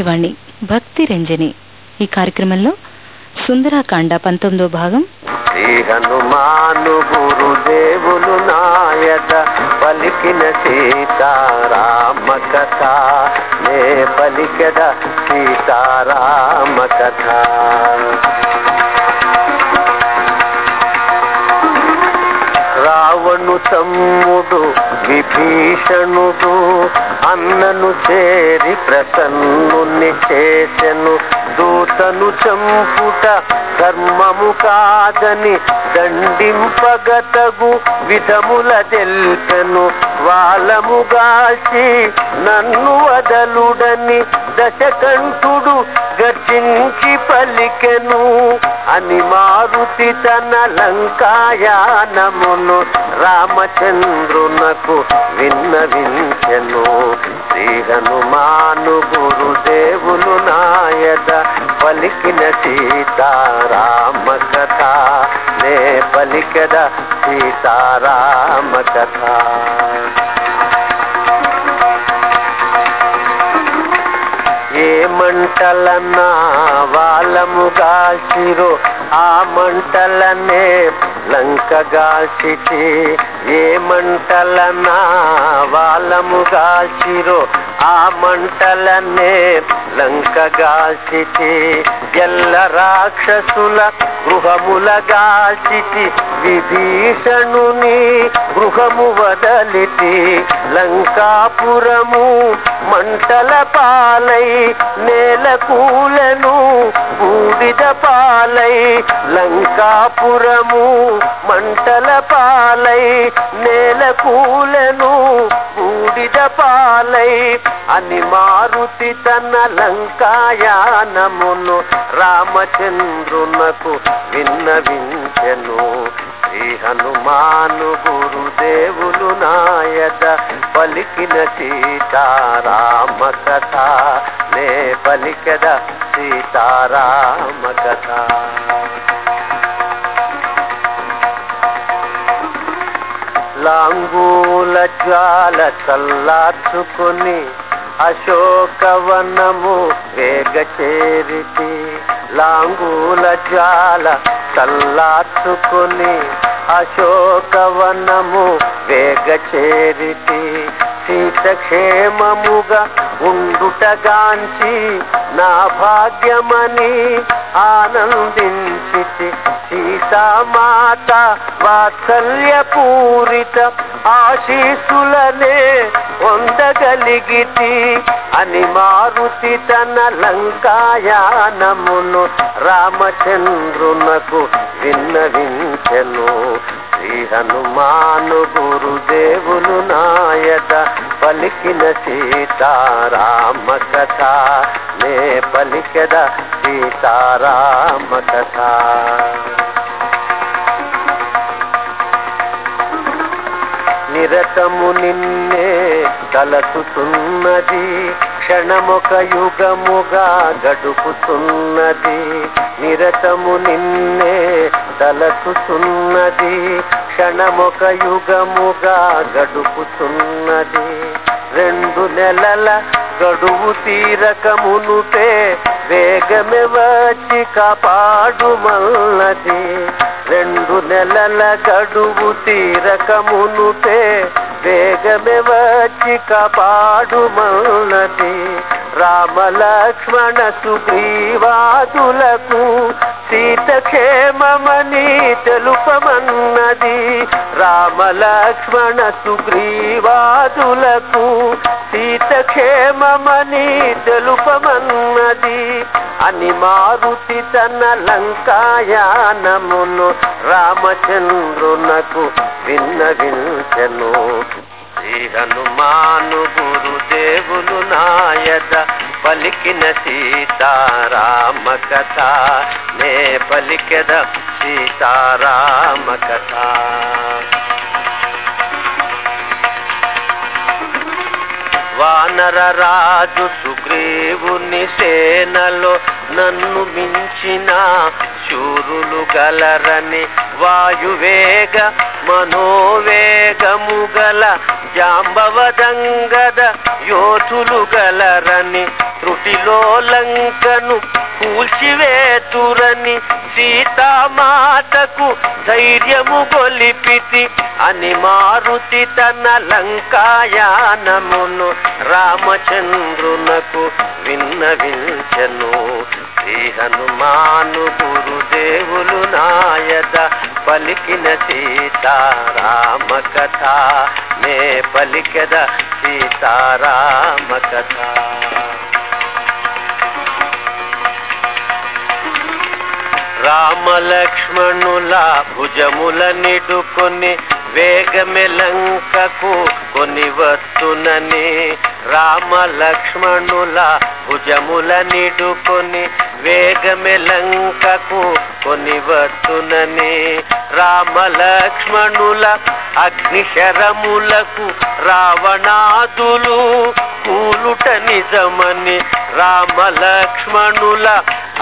ఆకాశవాణి భక్తి రంజని. ఈ కార్యక్రమంలో సుందరాకాండ పంతొమ్మిదో భాగం. శ్రీ హనుమాను గురుదేవులు నాయక పలికిన సీతారామ కథ. నే పలికద సీతారామ కథ. రావణు తమ్ముడు విభీషణుడు అన్నను చేరి ప్రసన్నుని చేసెను. దూతను చంపుట ధర్మము కాదని దండింపగతగు విధముల తెల్పెను వాళ్ళముగాల్చి నన్ను వదలుడని దశకంఠుడు గర్జించి పలికెను అని మారుతి తన లంకాయానమును రామచంద్రునకు విన్నవించెను. శ్రీ హనుమాను గురుదేవులు నాయద పలికిన సీతారామ కథ. నే పలికద సీతారామ కథ. ఏ వాళ్ళము వాళ్ళముగాసిరో ఆ మంటలనే లంకగాల్చితే ఏ మంటలన్నా వాళ్ళముగాసిరో ఆ మంటలనే లంకగాల్చితే ఎల్ల రాక్షసుల గృహములగాసిటి విభీషణుని గృహము వదలితి. లంకాపురము మంటల పాలై నేల కూలను బూడిద పాలై లంకాపురము మంటల పాలై నేల కూలను బూడిద పాలై అని మారుతి తన లంకాయానమును రామచంద్రునకు విన్నవించెను. శ్రీ హనుమాను గురుదేవులు నాయద పలికిన సీతారామ కథ నే పలికద సీతారామ కథ లాంగూల జ్వాల చల్లార్చుకుని అశోకవనము వేగ చేరితి లాంగూల జ్వాల చల్లార్చుకుని అశోకవనము వేగ చేరితి సీతక్షేమముగా ఉండుటగాంచి నా భాగ్యమని ఆనందించితి. సీతామాత వాత్సల్యపూరిత ఆశీసులనే పొందగలిగితి అని మారుతి తన లంకాయానమును రామచంద్రునకు విన్నవించను. శ్రీ హనుమాను గురుదేవులు నాయట పలికిన సీతారామ కథ నే పలికద సీతారామ కథ నిరతము నిన్నే తలచుతున్నది క్షణమొక యుగముగా గడుపుతున్నది. నిరతము నిన్నే తలసుతున్నది క్షణమొక యుగముగా గడుపుతున్నది. రెండు నెలల గడువు తీరకమునుపే వేగమే వచ్చి కాపాడుమన్నది రెండు నెలల గడువు తీరకమునుపే వేగమే వచ్చి కాపాడుమన్నది రామలక్ష్మణ సుగ్రీవాదులకు సీతక్షేమమని తెలుపమన్నది. రామలక్ష్మణ సుగ్రీవాదులకు సీతక్షేమమని తెలుపమన్నది. అని మారుతి తన లంకాయానమును రామచంద్రునకు విన్నవించెను. శ్రీ హనుమాను గురుదేవులు నాయద పలికిన సీతారామ కథ నే పలికెద సీతారామ కథ వానర రాజు సుగ్రీవుని సేనలో నన్ను మించిన శూరులు గలరని వాయువేగ మనోవేగము గల జాంబవదంగద యోధులు గలరని త్రుటిలో లంకను కూల్చివేతురని సీతామాతకు ధైర్యము గొలిపితి అని మారుతి తన లంకాయానమును రామచంద్రునకు విన్నవించను శ్రీ హనుమాను గురుదేవులు నాయద పలికిన సీతారామ కథ నే పలికద సీతారామ కథ రామలక్ష్మణుల భుజముల నిడుకొని వేగమెలంకకు కొని వస్తునని రామలక్ష్మణుల భుజముల నిడుకొని వేగమెలంకకు కొని వస్తునని రామలక్ష్మణుల అగ్నిశరములకు రావణాదులు కూలుట నిజమని రామలక్ష్మణుల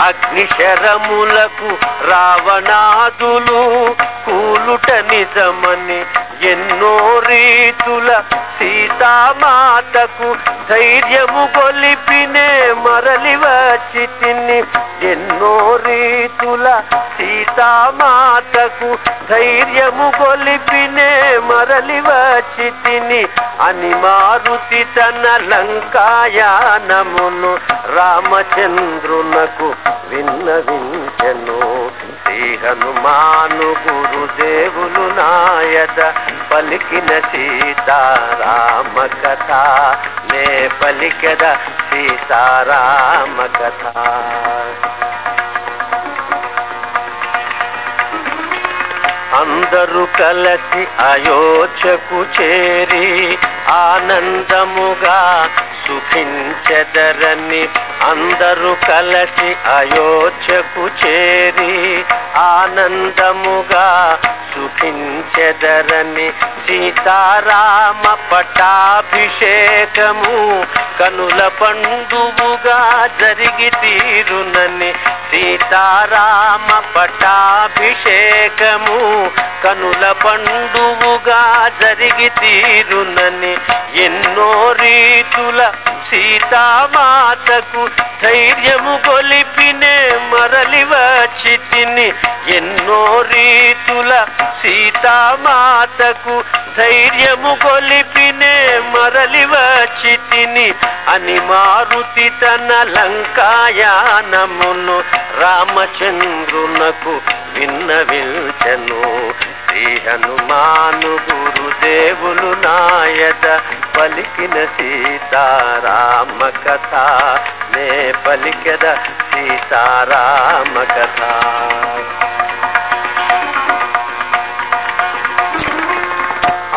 అగ్నిశరములకు రావణాదులు కూలుట నిజమని ఎన్నో రీతుల సీతామాతకు ధైర్యము కొలిపినే మరలి వచ్చి తిని ఎన్నో రీతుల సీతామాతకు ధైర్యము కొలిపినే మరలి వచ్చి తిని అని మారుతి తన లంకాయానమును రామచంద్రునకు విన్నవించెను. శ్రీ హనుమానుకు దేవులు నాయద పలికిన సీతారామ కథ. నే పలికద సీతారామ కథ. అందరూ కలసి అయోధ్యకు చేరి ఆనందముగా సుఖించెదరని అందరూ కలసి అయోధ్యకు చేరి ఆనందముగా సుఖించెదరని సీతారామ పటాభిషేకము కనుల పండువుగా జరిగి తీరునని సీతారామ పటాభిషేకము కనుల పండువుగా జరిగి తీరునని రీతుల సీతామాతకు ధైర్యము గొలిపినే మరలి వచ్చి తిని ఎన్నో రీతుల సీతామాతకు ధైర్యము గొలిపినే మరలి వచ్చి తిని అని మారుతి తన లంకాయానమును రామచంద్రునకు విన్నవించను. శ్రీ హనుమాను గురుదేవులు నాయద పలికిన సీతారామ కథ. నే పలికద సీతారామ కథ.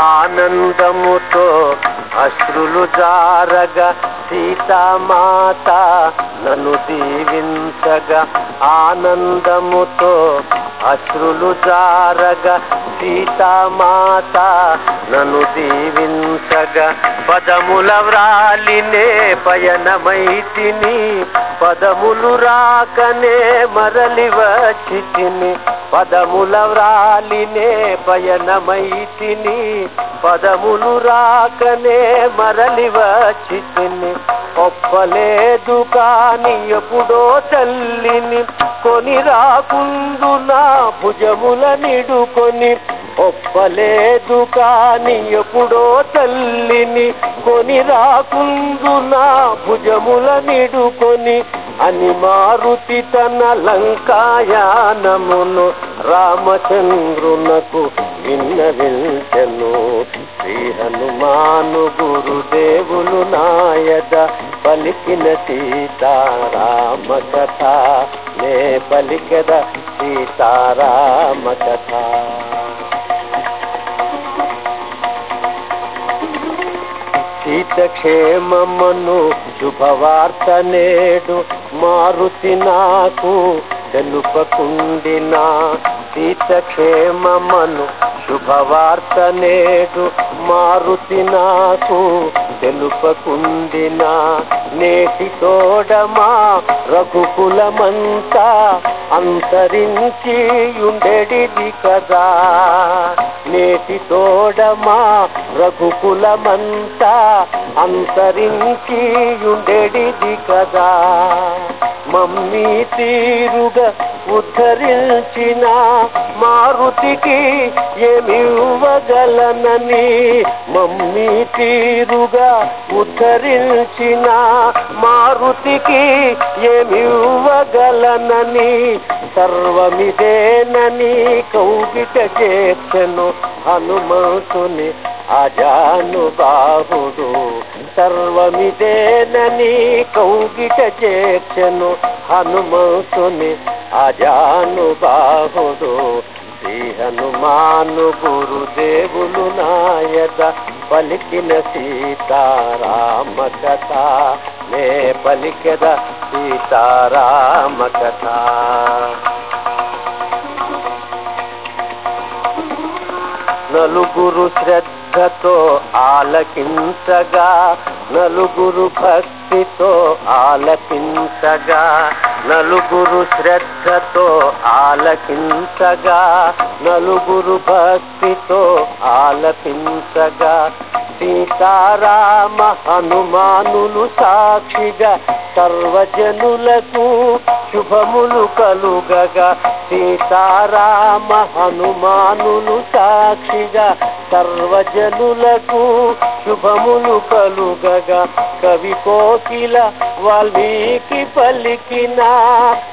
ఆనందముతో అశ్రులు జారగా సీతామాత నన్ను దీవించగా. ఆనందముతో అశ్రులు జారగ సీతామాత నన్ను దీవించగ పదముల వ్రాలినే పయనమైతిని పదములు రాకనే మరలి వచ్చితిని పదముల వ్రాలినే పయనమైతిని పదములు రాకనే మరలి వచ్చితిని ఒప్పలేదు కాని ఎప్పుడో తల్లిని కొని రాకుందు నా భుజముల నిడుకొని. ఒప్పలేదు కాని ఎప్పుడో తల్లిని కొని రాకుందు నా భుజముల నిడుకొని. అని మారుతి తన లంకాయానమును రామచంద్రునకు విన్నవించెను. శ్రీ హనుమాను గురుదేవులు నాయద పలికిన సీతారామ కథ నే పలికద సీతారామ కథ సీతక్షేమమును శుభవార్త నేడు మారుతి నాకు తెలుపకుండినా. సీతక్షేమమను శుభవార్త నేడు మారుతి నాకు తెలుపకుండిన. నేటి తోడమా రఘుకులమంతా అంతరించి ఉండేది కదా. నేటి తోడమా రఘుకులమంతా అంతరించి ఉండేది కదా. మమ్మీ తీరుగా ఉద్ధరించిన మారుతికి ఏమివ్వగలనని మమ్మీ తీరుగా ఉద్ధరించిన మారుతికి ఏమివ్వగలనని సర్వమిదేనని కౌగిట చేర్చను హనుమంతుని అజానుబాహుడు సర్వమిదేనని కౌగిట చేర్చను హనుమంతుని అజానుబాహుడు శ్రీ హనుమాను గురుదేవులు నాయత పలికిన సీతారామ కథ నే పలికద సీతారామ కథ నలుగురు శ్రద్ధ శ్రద్ధతో ఆలకించగా నలుగురు భక్తితో ఆలకించగా నలుగురు శ్రద్ధతో ఆలకించగా నలుగురు భక్తితో ఆలకించగా. సీతారామ హనుమానులు సాక్షిగా సర్వజనులకు శుభములు కలుగగా. సీతారామ హనుమానులు సాక్షిగా సర్వజనులకు శుభములు కలుగగా. కవి కోకిల వాల్మీకి పలికిన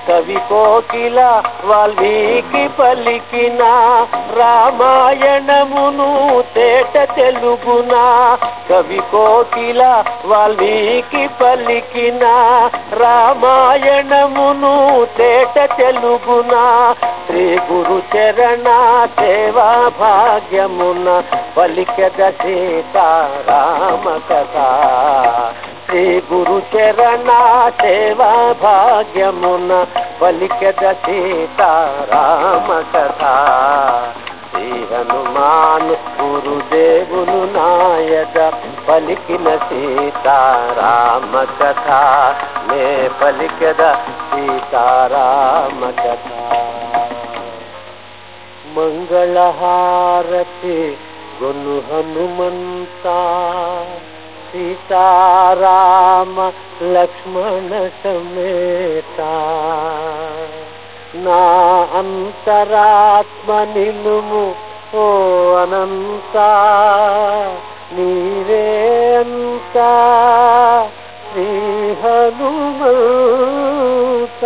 కవి కోకిల వాల్మీకి పలికిన రామాయణమును తేట తెలుగునా. కవి కోకిల వాల్మీకి పలికిన రామాయణమును తేట తెలుగున శ్రీ గురు చరణ సేవా భాగ్యమున పలికద సీతారామ కథ. శ్రీ గురు చరణ సేవా భాగ్యమున పలికద సీతారామ కథ. హనుమాన్ గురుదేవులు నాయక పలికిన సీతారామ కథ. నే పలికద సీతారామ కథ. మంగళహారతి గొను హనుమంత సీతారామ లక్ష్మణ సమేత. నా అంతరాత్మ నిలుము ಓ ಅನಂತ ನೀರೇ ಅಂತ ಶ್ರೀ ಹನುಮಂತ